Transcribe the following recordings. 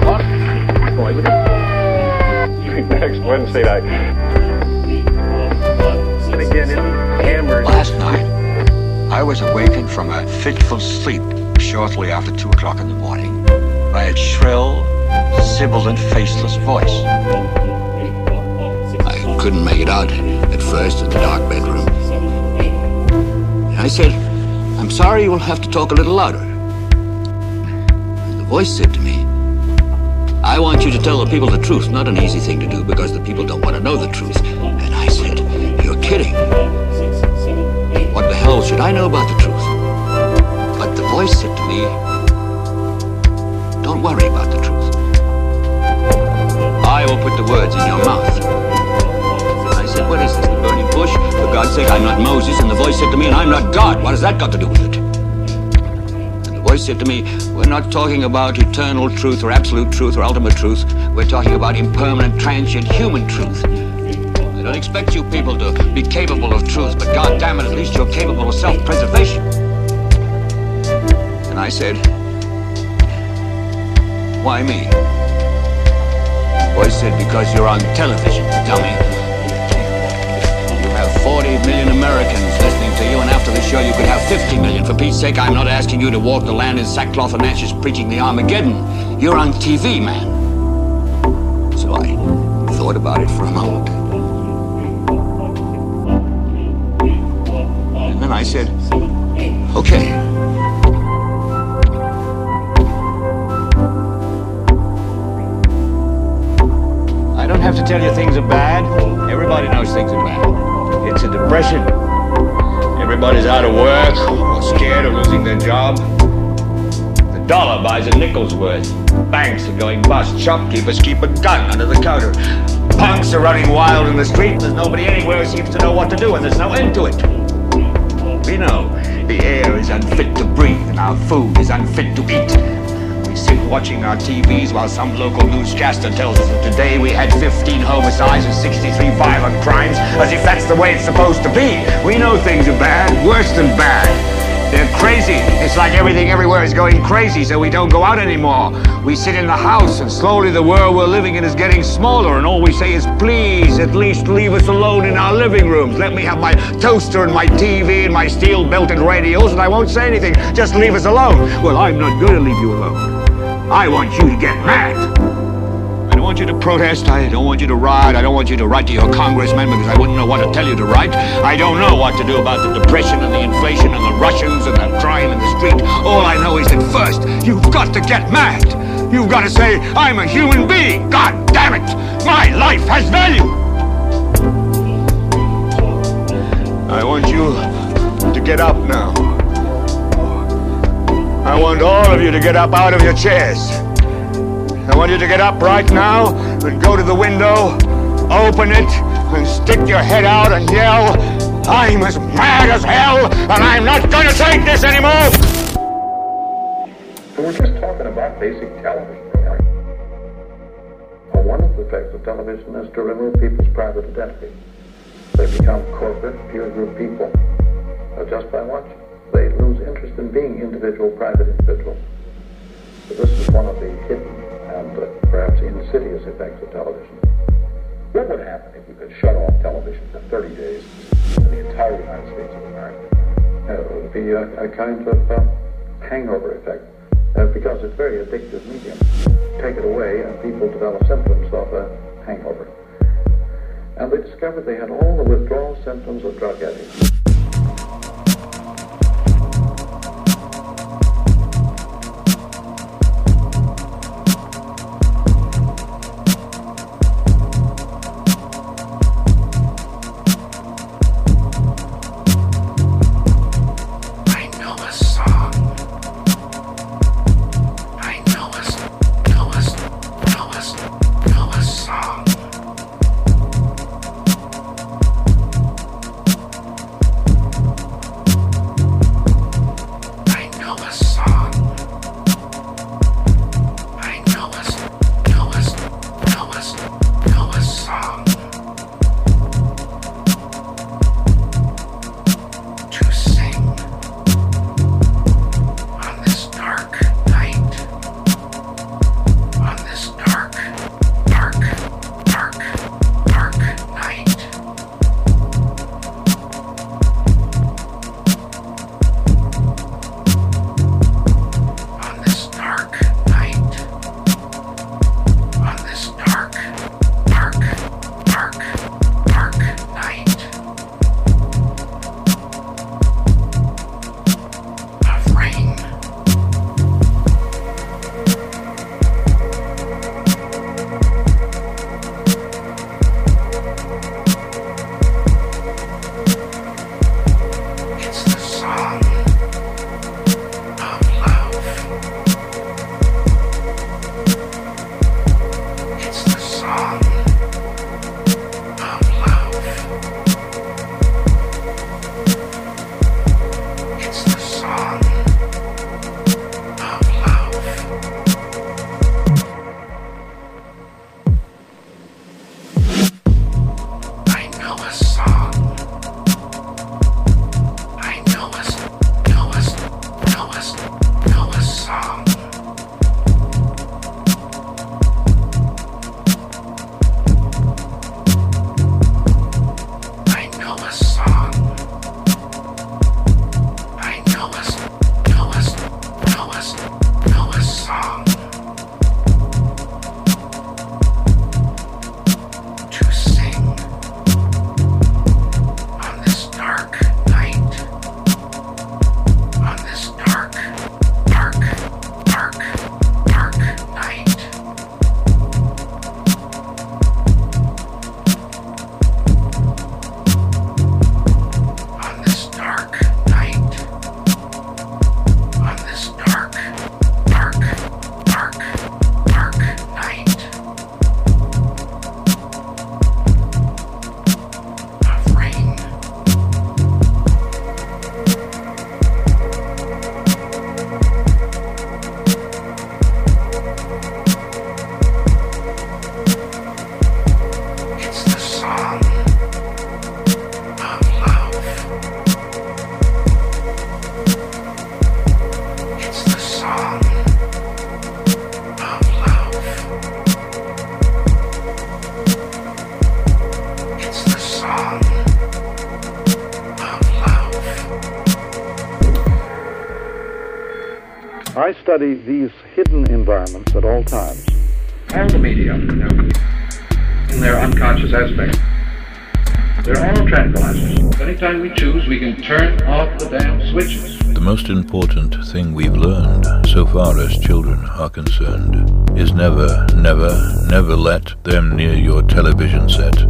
Thought next Wednesday night. Last night, I was awakened from a fitful sleep shortly after two o'clock in the morning by a shrill, sibilant, faceless voice. I couldn't make it out at first in the dark bedroom. I said, I'm sorry, you'll have to talk a little louder. And the voice said to me, I want you to tell the people the truth. Not an easy thing to do because the people don't want to know the truth. And I said, You're kidding. What the hell should I know about the truth? But the voice said to me, Don't worry about the truth. I will put the words in your mouth. Said, What is this, the burning bush? For God's sake, I'm not Moses. And the voice said to me, And I'm not God. What has that got to do with it? And the voice said to me, We're not talking about eternal truth or absolute truth or ultimate truth. We're talking about impermanent, transient human truth. I don't expect you people to be capable of truth, but God damn it, at least you're capable of self-preservation. And I said, Why me? The voice said, Because you're on television, dummy. You have 40 million Americans listening to you, and after the show, you could have 50 million. For Pete's sake, I'm not asking you to walk the land in sackcloth and ashes preaching the Armageddon. You're on TV, man. So I thought about it for a moment. And then I said, okay. I don't have to tell you things are bad. Everybody knows things are bad. A depression. Everybody's out of work or scared of losing their job. The dollar buys a nickel's worth. Banks are going bust. Shopkeepers keep a gun under the counter. Punks are running wild in the street. There's nobody anywhere who seems to know what to do, and there's no end to it. We know the air is unfit to breathe and our food is unfit to eat. Watching our TVs while some local newscaster tells us that today we had 15 homicides and 63 violent crimes, as if that's the way it's supposed to be. We know things are bad, worse than bad. They're crazy. It's like everything everywhere is going crazy, so we don't go out anymore. We sit in the house, and slowly the world we're living in is getting smaller, and all we say is, please, at least leave us alone in our living rooms. Let me have my toaster and my TV and my steel belted radios, and I won't say anything. Just leave us alone. Well, I'm not going to leave you alone. I want you to get mad. I don't want you to protest. I don't want you to riot. I don't want you to write to your congressman because I wouldn't know what to tell you to write. I don't know what to do about the depression and the inflation and the Russians and the crime in the street. All I know is that first, you've got to get mad. You've got to say, I'm a human being. God damn it. My life has value. I want you to get up now. I want all of you to get up out of your chairs. I want you to get up right now and go to the window, open it, and stick your head out and yell, I'm as mad as hell, and I'm not going to take this anymore! So we're just talking about basic television. one of the effects of television is to remove people's private identity. They become corporate, peer group people uh, just by watching. They lose interest in being individual, private individuals. So this is one of the hidden and uh, perhaps insidious effects of television. What would happen if you could shut off television for 30 days in the entire United States of America? Uh, it would be a, a kind of uh, hangover effect uh, because it's very addictive medium. Take it away and people develop symptoms of a hangover. And they discovered they had all the withdrawal symptoms of drug addicts. Study these hidden environments at all times. all the media, you know, in their unconscious aspect. They're all tranquilizers. Anytime we choose, we can turn off the damn switches. The most important thing we've learned, so far as children are concerned, is never, never, never let them near your television set.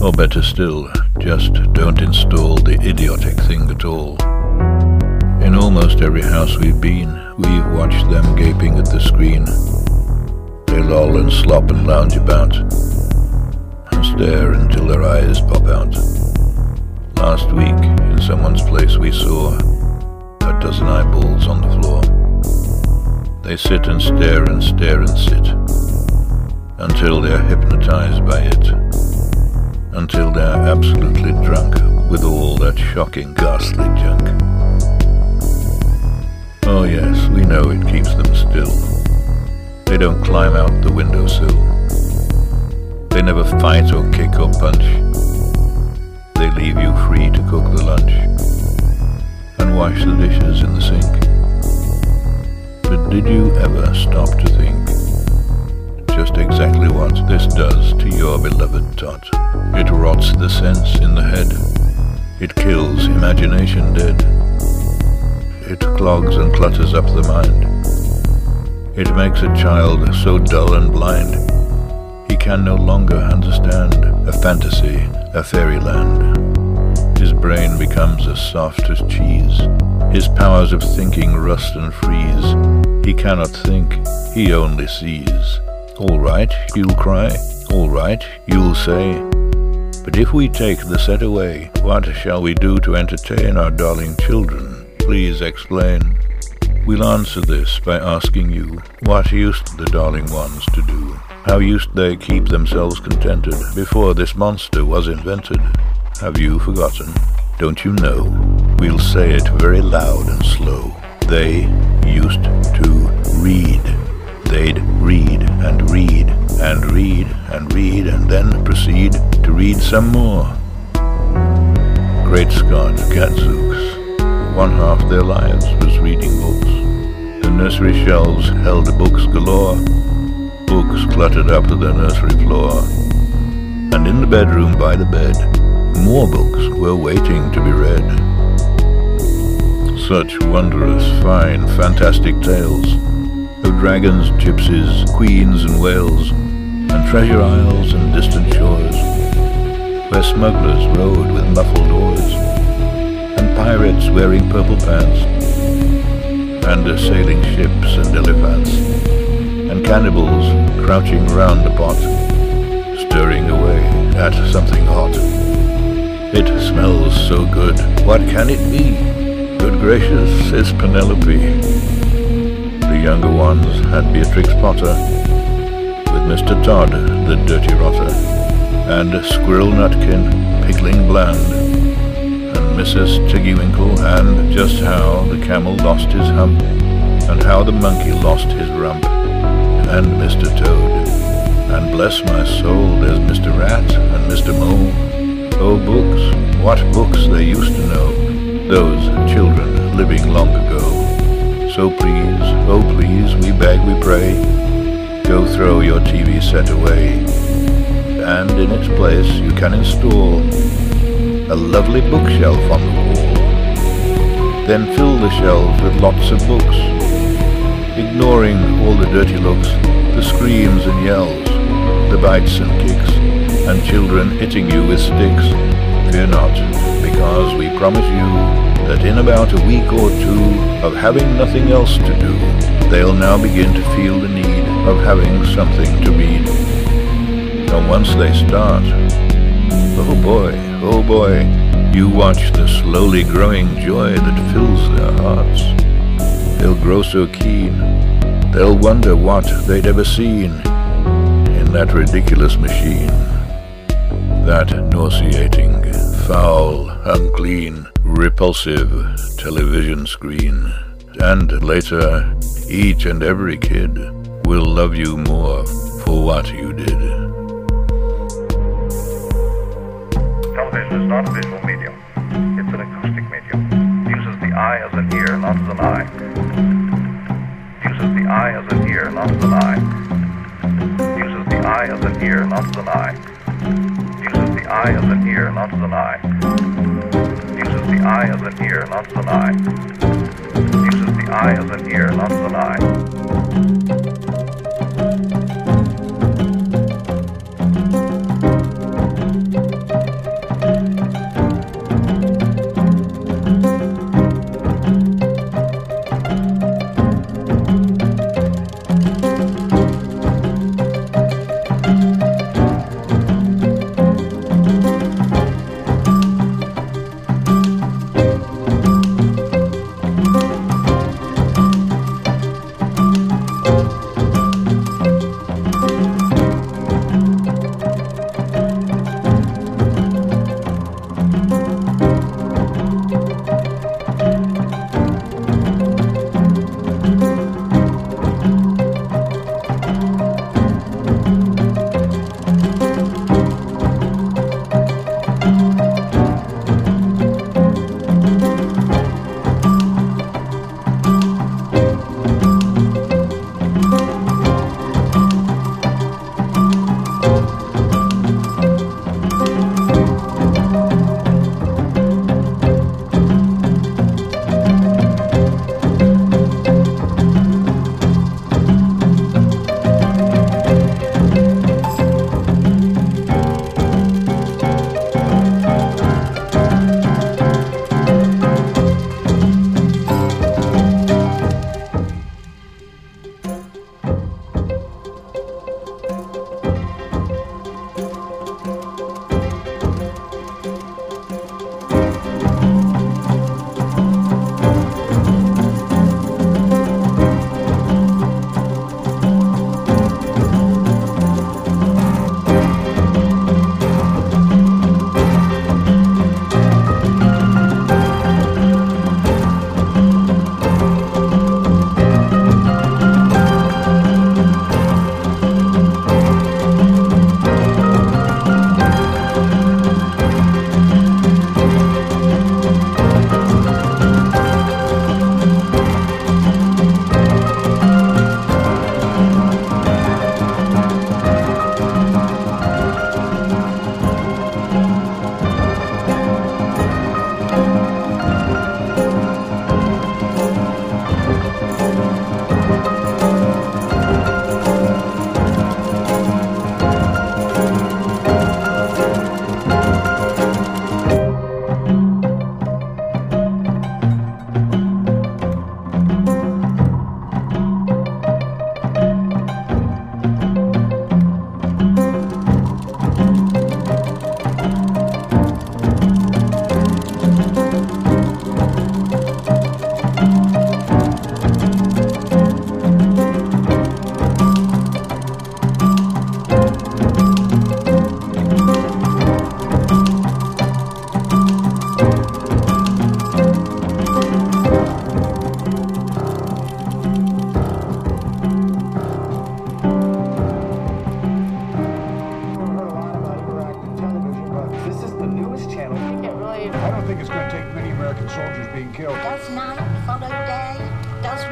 Or better still, just don't install the idiotic thing at all. In almost every house we've been, we've watched them gaping at the screen. They loll and slop and lounge about, and stare until their eyes pop out. Last week, in someone's place, we saw a dozen eyeballs on the floor. They sit and stare and stare and sit until they're hypnotized by it, until they're absolutely drunk with all that shocking, ghastly junk. Oh, yes, we know it keeps them still. They don't climb out the windowsill. They never fight or kick or punch. They leave you free to cook the lunch and wash the dishes in the sink. But did you ever stop to think just exactly what this does to your beloved tot? It rots the sense in the head. It kills imagination dead. It clogs and clutters up the mind. It makes a child so dull and blind, he can no longer understand a fantasy, a fairyland. His brain becomes as soft as cheese. His powers of thinking rust and freeze. He cannot think, he only sees. All right, you'll cry. All right, you'll say. But if we take the set away, what shall we do to entertain our darling children? Please explain. We'll answer this by asking you, what used the darling ones to do? How used they keep themselves contented before this monster was invented? Have you forgotten? Don't you know? We'll say it very loud and slow. They used to read. They'd read and read and read and read and then proceed to read some more. Great Scott, gadzooks. One half their lives was reading books. The nursery shelves held books galore. Books cluttered up the nursery floor. And in the bedroom by the bed, more books were waiting to be read. Such wondrous, fine, fantastic tales of dragons, gypsies, queens, and whales, and treasure isles and distant shores, where smugglers rode with muffled oars, pirates wearing purple pants, and sailing ships and elephants, and cannibals crouching round the pot, stirring away at something hot. It smells so good. What can it be? Good gracious, says Penelope. The younger ones had Beatrix Potter, with Mr. Todd, the dirty rotter, and Squirrel Nutkin, Pigling Bland, and Mrs. Tiggywinkle, and just how the camel lost his hump, and how the monkey lost his rump, and Mr. Toad. And bless my soul, there's Mr. Rat and Mr. Mole. Oh, books, what books they used to know, those children living long ago. So please, oh please, we beg, we pray, go throw your TV set away, and in its place you can install a lovely bookshelf on the wall. Then fill the shelves with lots of books, ignoring all the dirty looks, the screams and yells, the bites and kicks, and children hitting you with sticks. Fear not, because we promise you that in about a week or two of having nothing else to do, they'll now begin to feel the need of having something to read. And once they start, oh boy, oh boy, you watch the slowly growing joy that fills their hearts. They'll grow so keen, they'll wonder what they'd ever seen in that ridiculous machine. That nauseating, foul, unclean, repulsive television screen. And later, each and every kid will love you more for what you did. television is not a visual medium. It's an acoustic medium. It uses the eye as an ear, not as an eye. It uses the eye as an ear, not as an eye. It uses the eye as an ear, not as an eye. It uses the eye as an ear, not as an eye. It uses the eye as an ear, not as an eye. It uses the eye as an ear, not as an eye.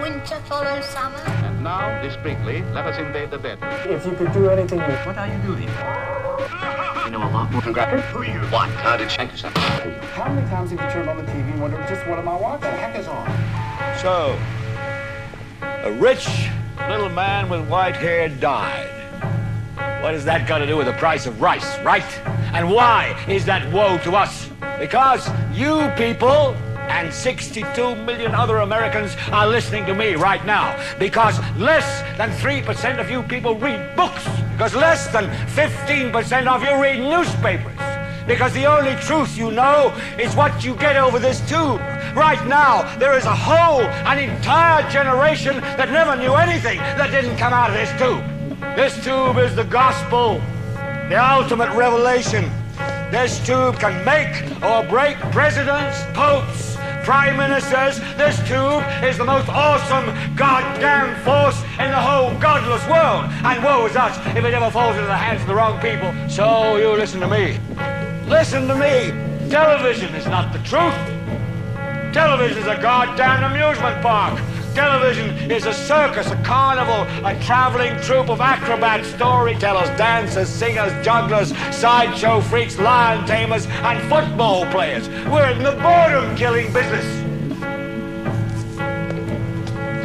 Winter follow summer. And now, discreetly, let us invade the bedroom. If you could do anything with What are you doing? You know a lot more than Grapper. Who are you? What? How did you thank yourself? How many times have you turned on the TV and wondered just what am I watching? The heck is on? So, a rich little man with white hair died. What has that got to do with the price of rice, right? And why is that woe to us? Because you people and 62 million other Americans are listening to me right now. Because less than 3% of you people read books. Because less than 15% of you read newspapers. Because the only truth you know is what you get over this tube. Right now, there is a whole, an entire generation that never knew anything that didn't come out of this tube. This tube is the gospel, the ultimate revelation. This tube can make or break presidents, popes, prime ministers. This tube is the most awesome goddamn force in the whole godless world. And woe is us if it ever falls into the hands of the wrong people. So you listen to me. Listen to me. Television is not the truth. Television is a goddamn amusement park. Television is a circus, a carnival, a traveling troupe of acrobats, storytellers, dancers, singers, jugglers, sideshow freaks, lion tamers, and football players. We're in the boredom killing business.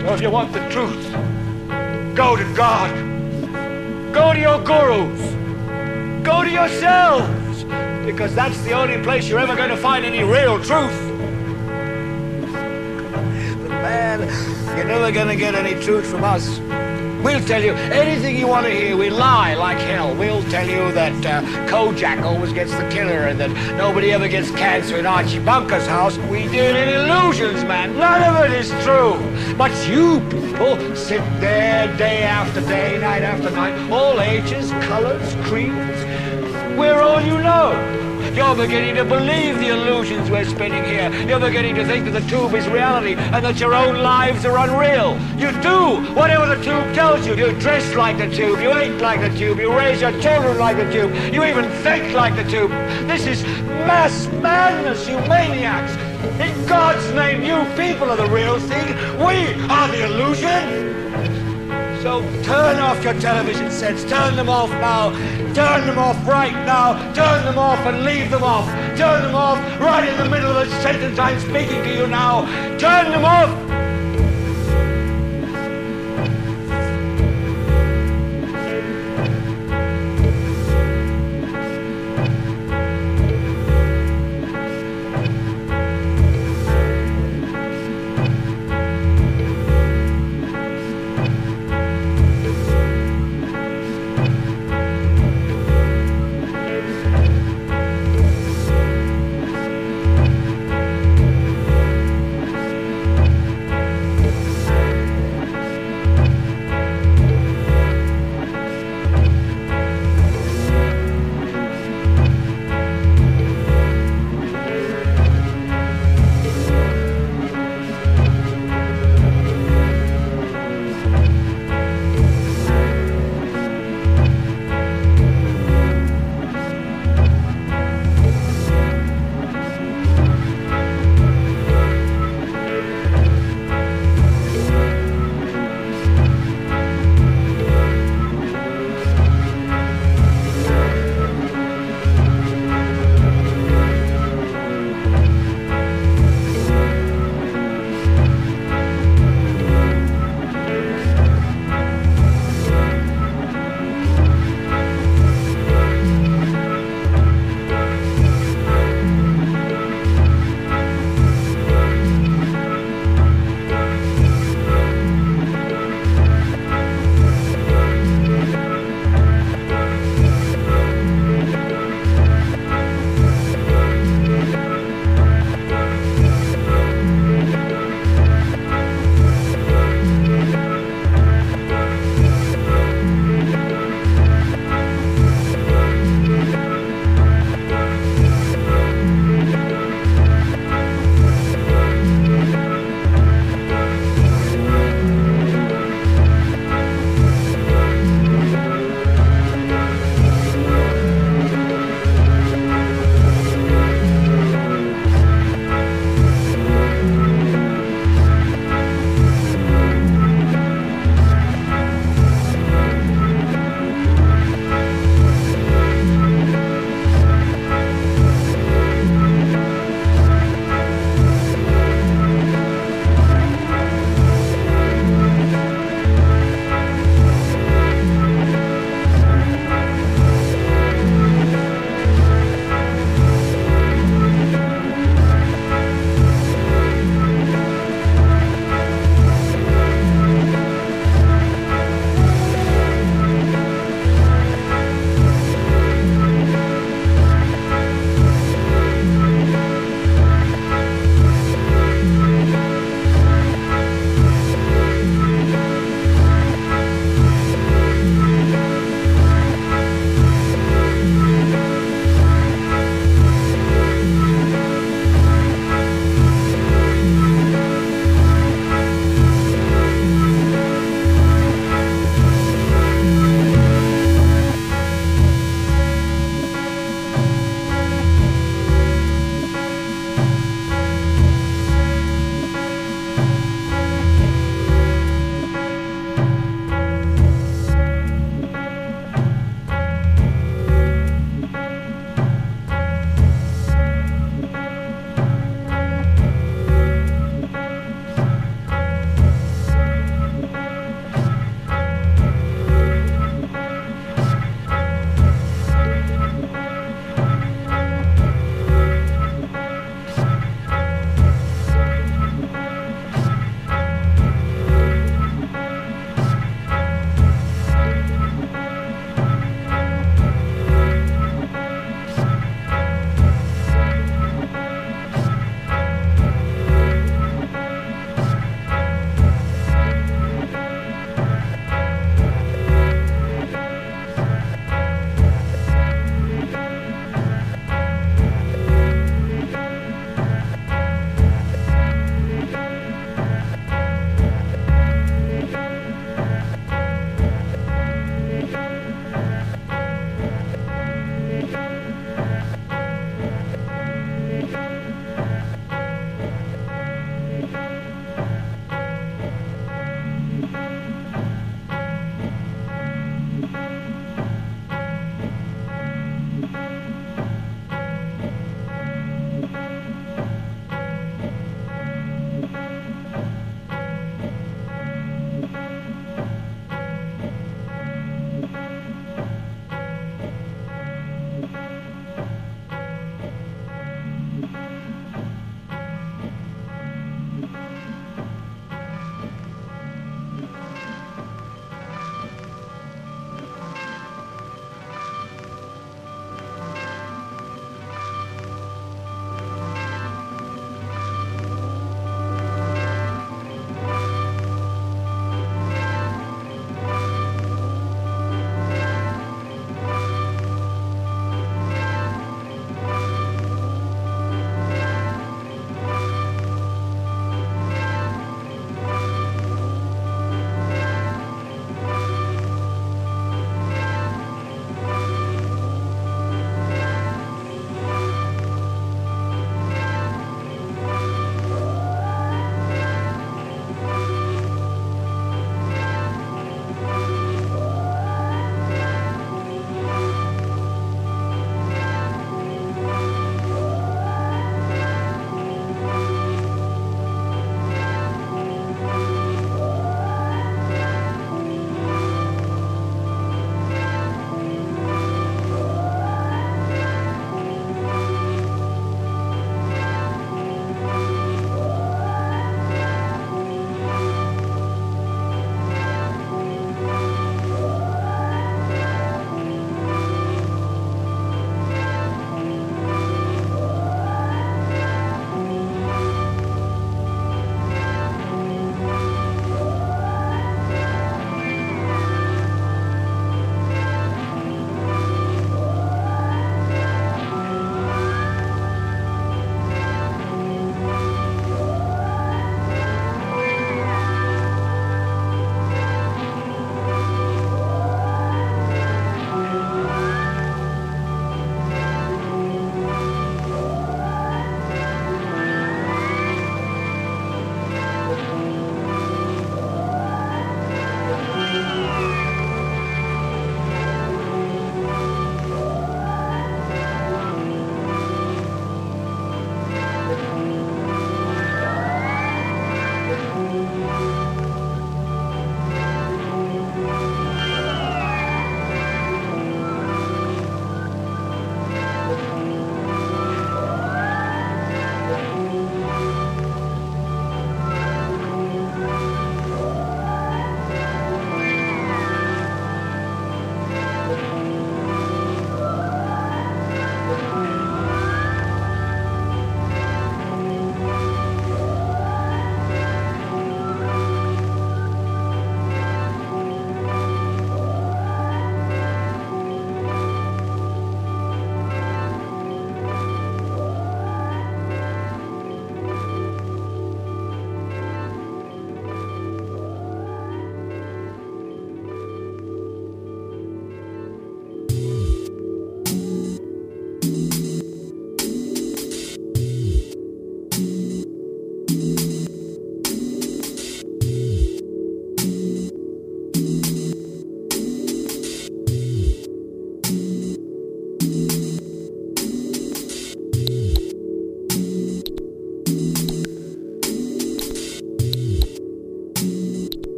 So if you want the truth, go to God. Go to your gurus. Go to yourselves. Because that's the only place you're ever going to find any real truth. Man, you're never going to get any truth from us. We'll tell you anything you want to hear. We lie like hell. We'll tell you that uh, Kojak always gets the killer and that nobody ever gets cancer in Archie Bunker's house. We deal in illusions, man. None of it is true. But you people sit there day after day, night after night, all ages, colors, creeds. We're all you know. You're beginning to believe the illusions we're spinning here. You're beginning to think that the tube is reality and that your own lives are unreal. You do whatever the tube tells you. You dress like the tube. You eat like the tube. You raise your children like the tube. You even think like the tube. This is mass madness, you maniacs. In God's name, you people are the real thing. We are the illusion. So turn off your television sets. Turn them off now. Turn them off right now. Turn them off and leave them off. Turn them off right in the middle of the sentence I'm speaking to you now. Turn them off.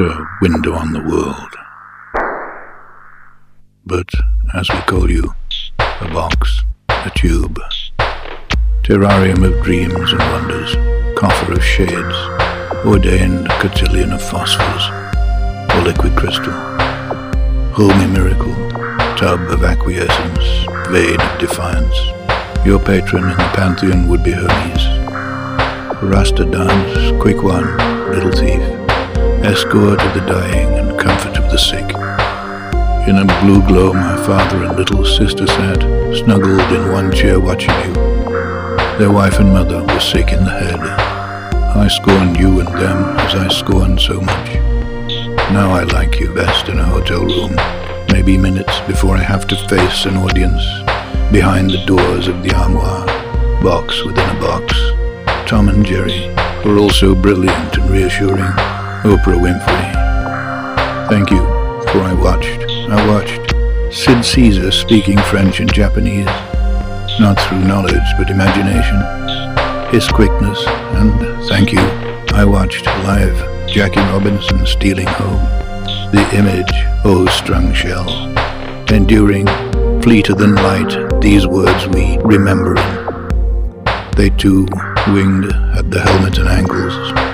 A window on the world, but, as we call you, a box, a tube, terrarium of dreams and wonders, coffer of shades, ordained cotillion of phosphors, or liquid crystal, homey miracle, tub of acquiescence, vade of defiance. Your patron in the pantheon would be Hermes. Raster dance, quick one, little thief, escort of the dying and comfort of the sick. In a blue glow, my father and little sister sat, snuggled in one chair watching you. Their wife and mother were sick in the head. I scorned you and them as I scorned so much. Now I like you best in a hotel room, maybe minutes before I have to face an audience, behind the doors of the armoire, box within a box. Tom and Jerry were also brilliant and reassuring. Oprah Winfrey. Thank you, for I watched, I watched Sid Caesar speaking French and Japanese, not through knowledge but imagination. His quickness, and thank you, I watched live Jackie Robinson stealing home. The image, oh strung shell, enduring, fleeter than light, these words we remembering. They too winged at the helmet and ankles.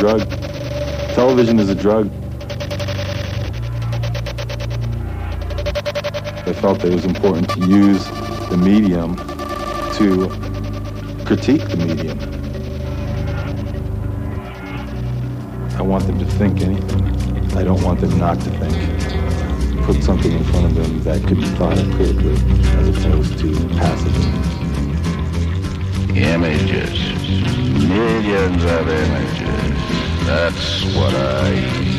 Drug. Television is a drug. I felt that it was important to use the medium to critique the medium. I want them to think anything. I don't want them not to think. Put something in front of them that could be thought of critically as opposed to passively. Images. Millions of images. That's what I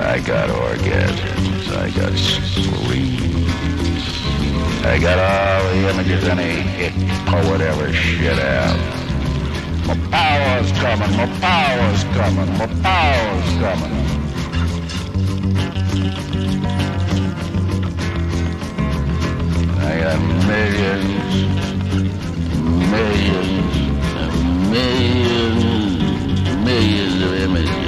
I got orgasms. I got screams. I got all the images any hit poet ever shit out. My power's coming, my power's coming, my power's coming. I got millions, millions, millions, millions of images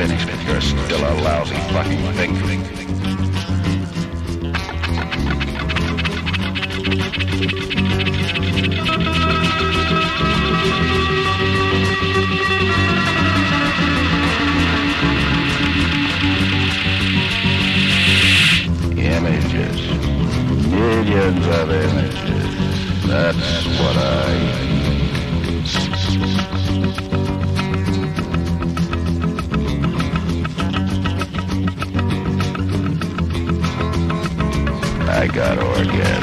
finished. You're still a lousy fucking thing. Images. Millions of images. That's what I. I got.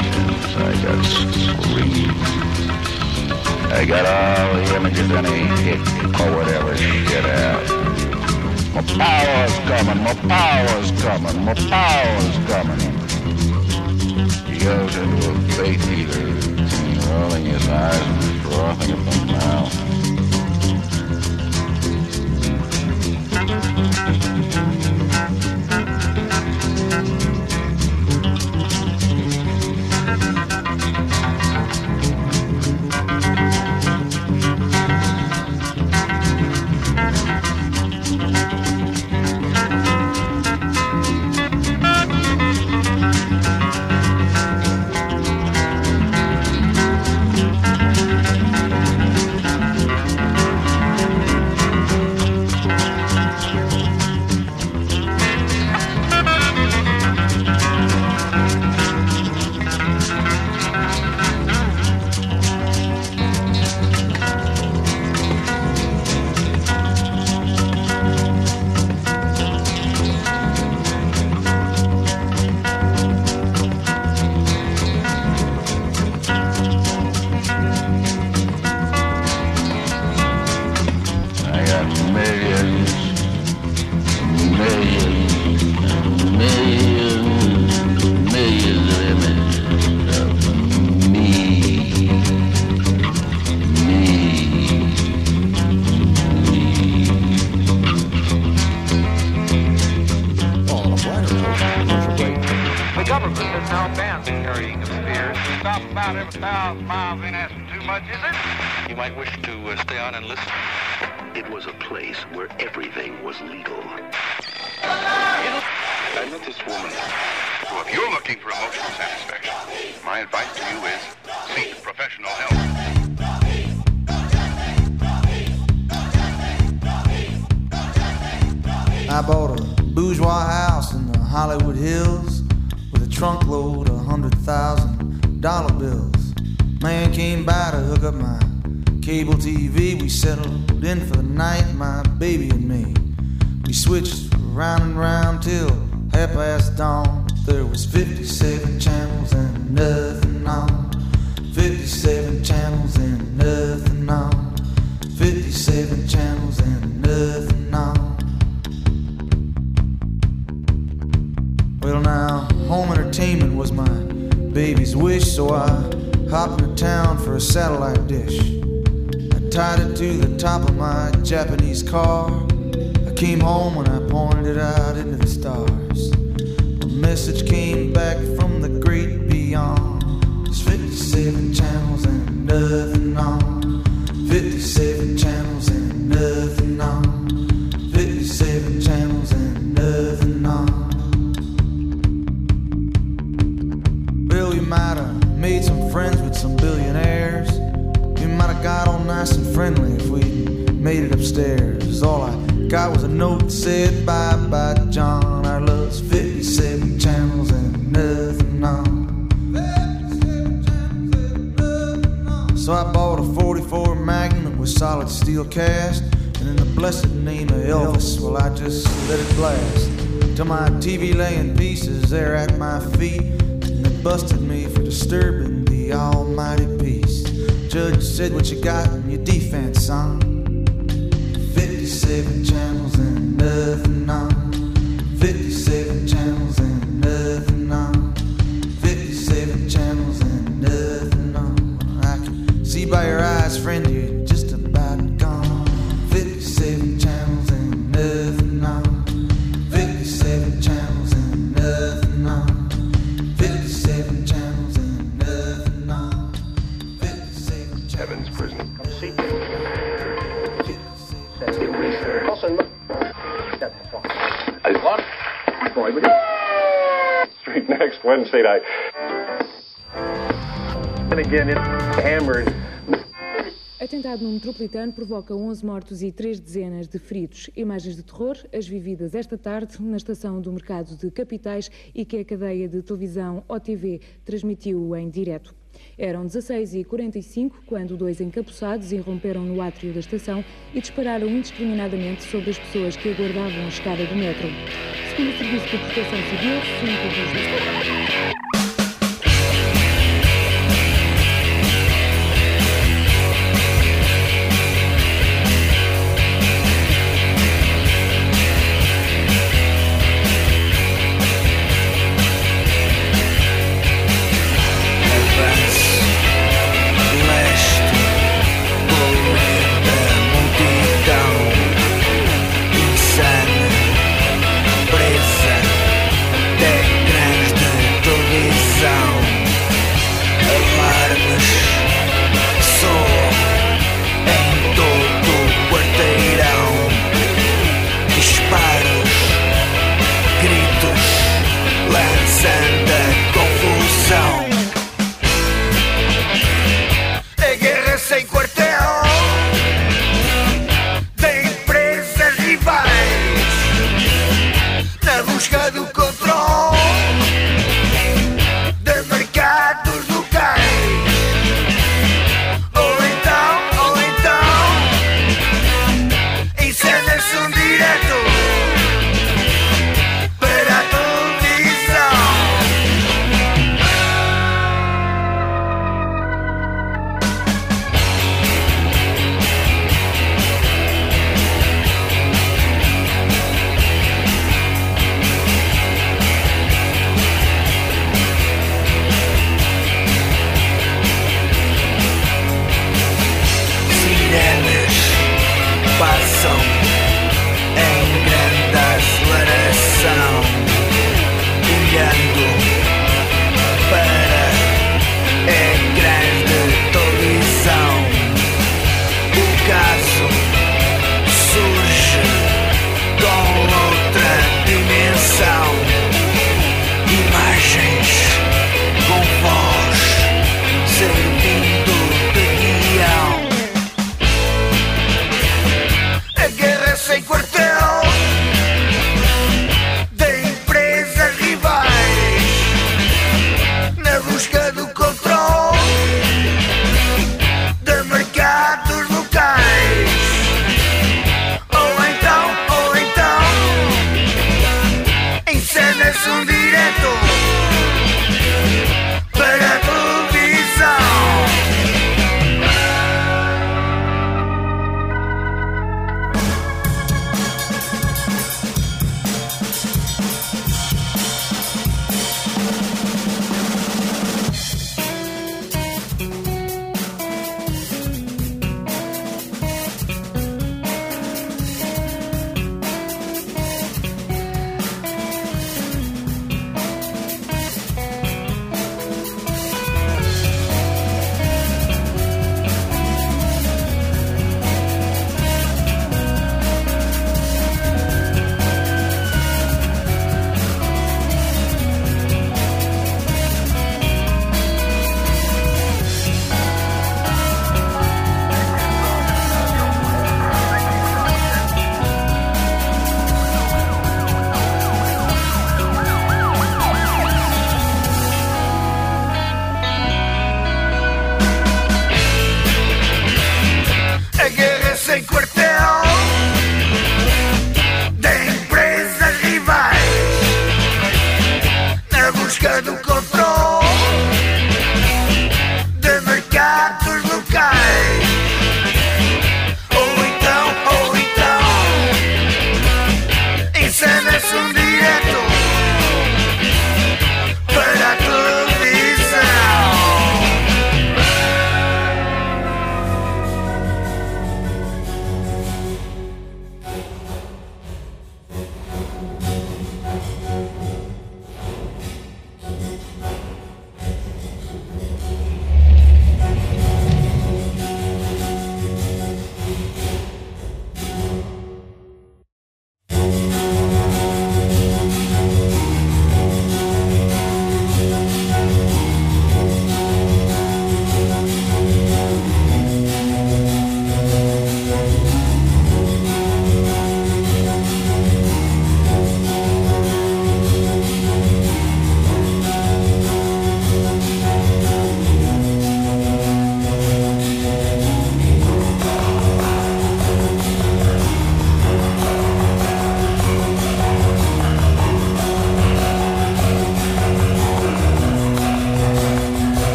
I got screams. I got all the images any hit poet ever shit out. My power's coming. My power's coming. My power's coming. He goes into a faith eater, rolling his eyes and frothing at the mouth. good what you got in your defense, son. americano provoca 11 mortos e 3 dezenas de feridos. Imagens de terror, as vividas esta tarde na estação do mercado de capitais e que a cadeia de televisão OTV transmitiu em direto. Eram 16h45 quando dois encapuçados irromperam no átrio da estação e dispararam indiscriminadamente sobre as pessoas que aguardavam a escada do metro. Segundo o Serviço de Proteção Civil, cinco dos...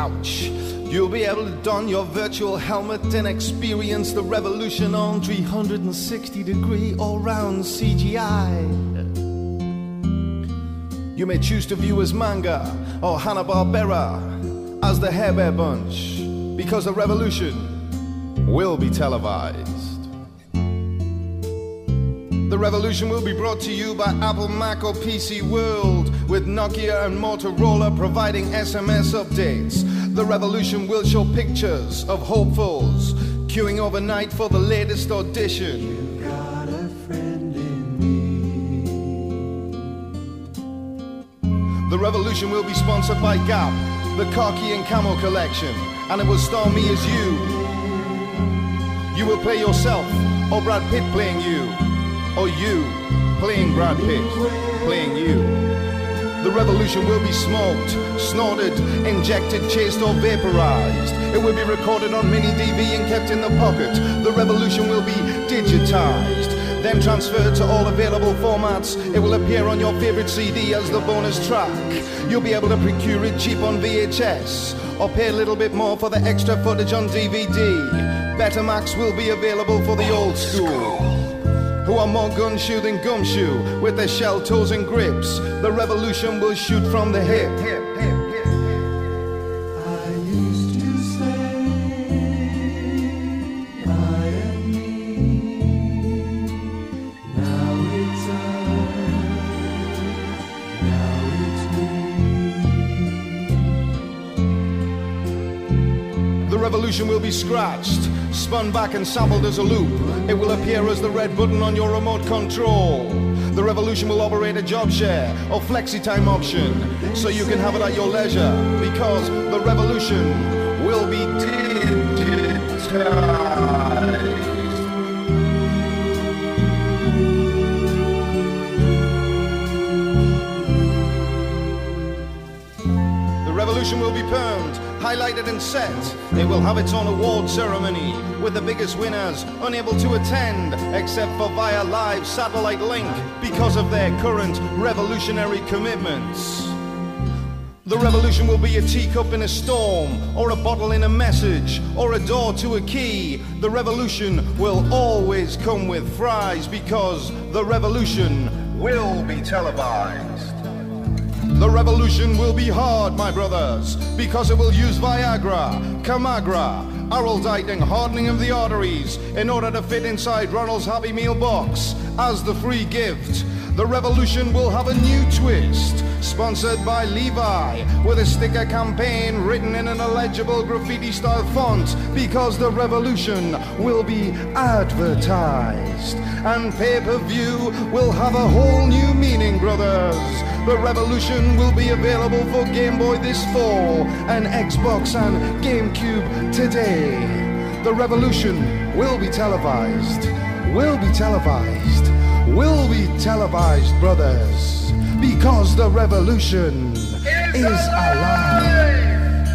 couch. You'll be able to don your virtual helmet and experience the revolution on 360 degree all round CGI. You may choose to view as manga or Hanna-Barbera as the Hair Bear Bunch because the revolution will be televised. The revolution will be brought to you by Apple, Mac, or PC World, with Nokia and Motorola providing SMS updates. The revolution will show pictures of hopefuls queuing overnight for the latest audition. You've got a friend in me. The revolution will be sponsored by Gap, the Khaki and Camel collection, and it will star me as you. You will play yourself, or Brad Pitt playing you, or you playing Brad Pitt playing you. The revolution will be smoked, snorted, injected, chased, or vaporized. It will be recorded on mini DV and kept in the pocket. The revolution will be digitized, then transferred to all available formats. It will appear on your favorite CD as the bonus track. You'll be able to procure it cheap on VHS or pay a little bit more for the extra footage on DVD. Betamax will be available for the old school who are more gun shoe than gumshoe, with their shell toes and grips. The revolution will shoot from the hip. the revolution will be scratched, spun back and sampled as a loop. It will appear as the red button on your remote control. The revolution will operate a job share or flexi time option, so you can have it at your leisure. Because the revolution will be digitized. The revolution will be permed, highlighted and set. It will have its own award ceremony with the biggest winners unable to attend except for via live satellite link because of their current revolutionary commitments. The revolution will be a teacup in a storm, or a bottle in a message, or a door to a key. The revolution will always come with fries because the revolution will be televised. The revolution will be hard, my brothers, because it will use Viagra, Kamagra, Araldite hardening of the arteries in order to fit inside Ronald's Happy Meal box as the free gift. The revolution will have a new twist, sponsored by Levi, with a sticker campaign written in an illegible graffiti style font, because the revolution will be advertised. And pay per view will have a whole new meaning, brothers. The revolution will be available for Game Boy this fall and Xbox and GameCube today. The revolution will be televised. Will be televised. Will be televised, brothers. Because the revolution is alive.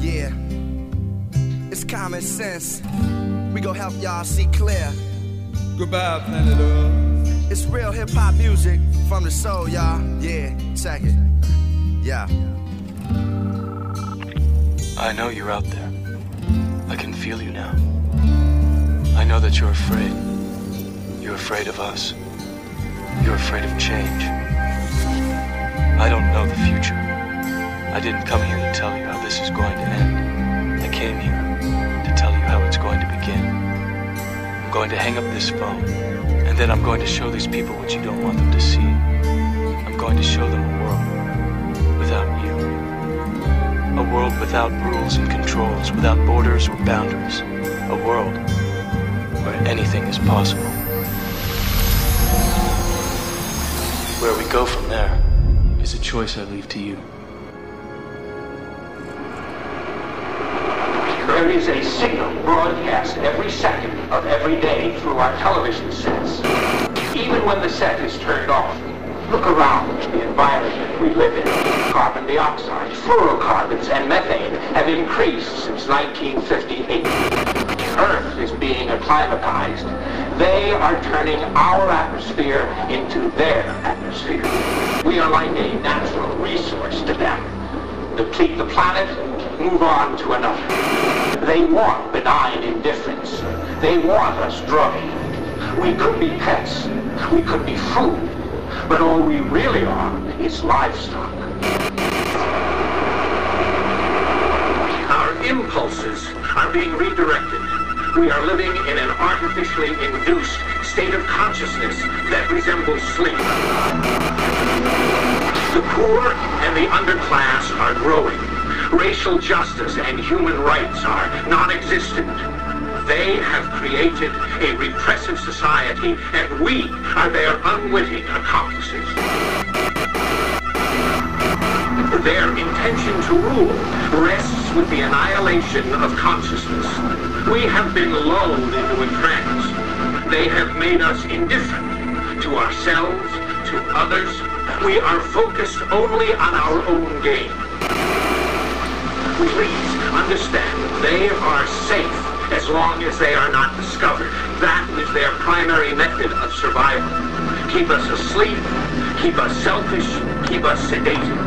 Yeah, it's common sense. We gon' help y'all see clear. Goodbye, planet Earth. It's real hip hop music from the soul, y'all. Yeah, check it. Yeah. I know you're out there. I can feel you now. I know that you're afraid. You're afraid of us. You're afraid of change. I don't know the future. I didn't come here to tell you how this is going to end. I came here to tell you how it's going to begin. I'm going to hang up this phone, and then I'm going to show these people what you don't want them to see. I'm going to show them a world without you. A world without rules and controls, without borders or boundaries. A world where anything is possible. Where we go from there is a choice I leave to you. There is a signal broadcast every second of every day through our television sets. Even when the set is turned off, look around the environment we live in. Carbon dioxide, fluorocarbons, and methane have increased since 1958. Earth is being acclimatized. They are turning our atmosphere into their atmosphere. We are like a natural resource to them. Deplete the planet, move on to another. They want benign indifference. They want us drugged. We could be pets. We could be food. But all we really are is livestock. Our impulses are being redirected. We are living in an artificially induced state of consciousness that resembles sleep. The poor and the underclass are growing. Racial justice and human rights are non-existent. They have created a repressive society, and we are their unwitting accomplices. Their intention to rule rests with the annihilation of consciousness. We have been lulled into a trance. They have made us indifferent to ourselves, to others. We are focused only on our own gain. Please understand, they are safe as long as they are not discovered. That is their primary method of survival. Keep us asleep, keep us selfish, keep us sedated.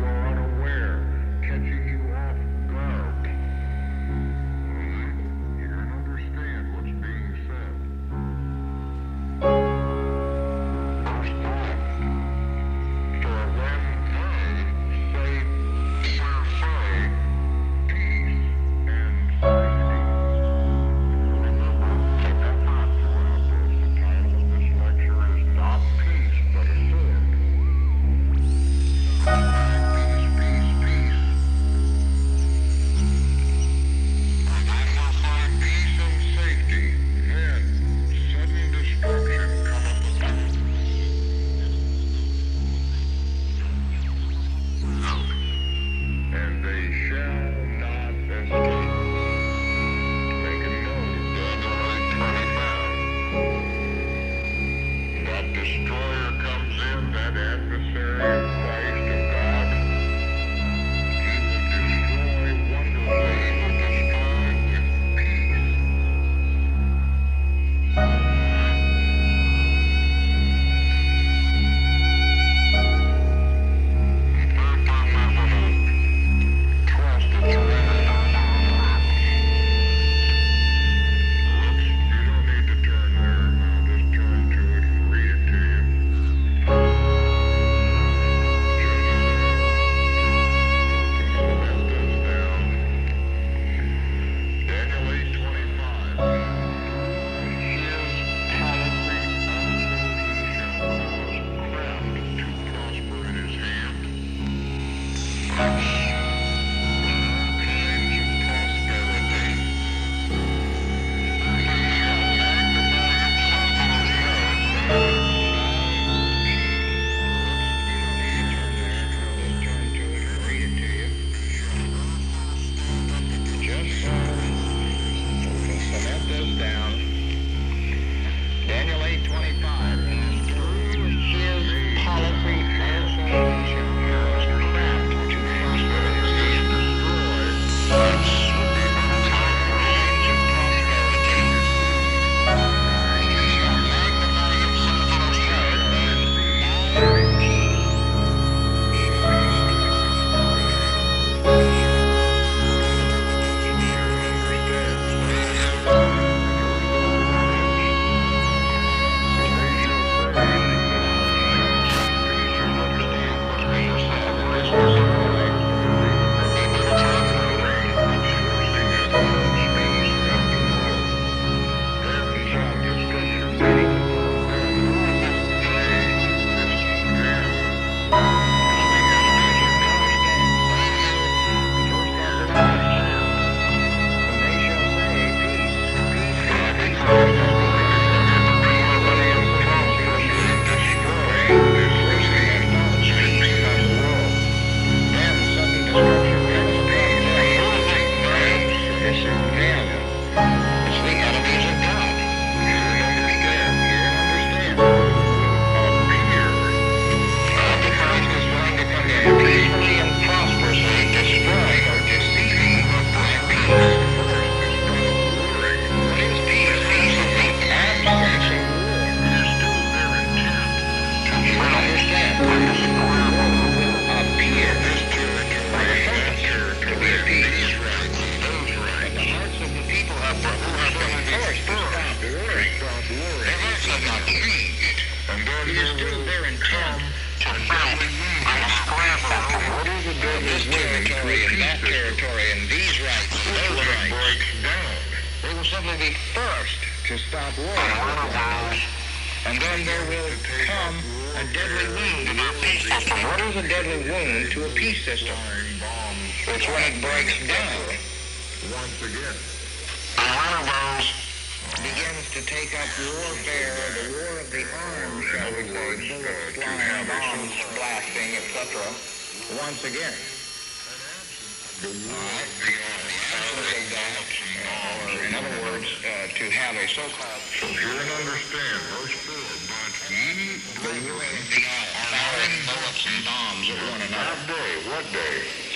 War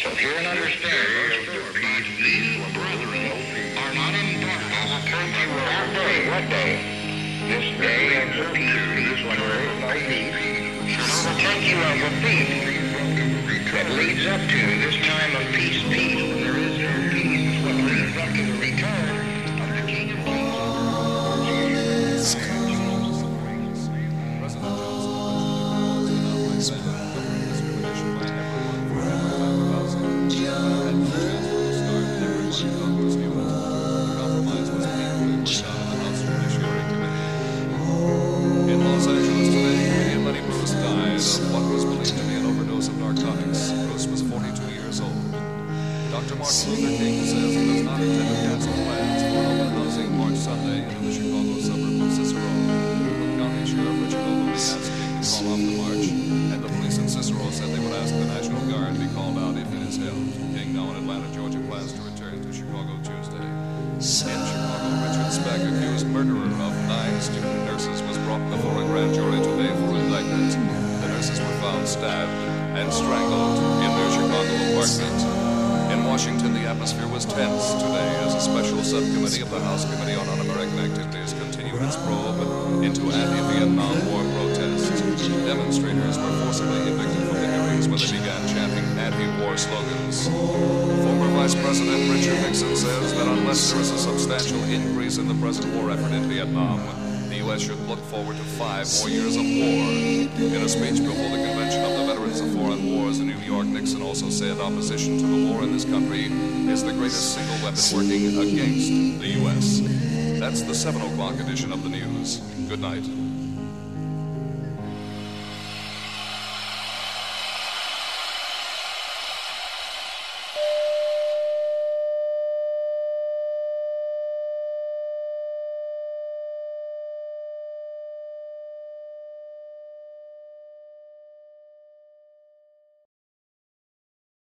So hear and understand those who abide these brethren are not embarked on the country you what day? This day of peace, peace, when you the peace that leads up to this time of peace, peace. in the present war effort in Vietnam the U.S. should look forward to five more years of war. In a speech before the Convention of the Veterans of Foreign Wars in New York, Nixon also said opposition to the war in this country is the greatest single weapon working against the U.S. That's the 7 o'clock edition of the news. Good night.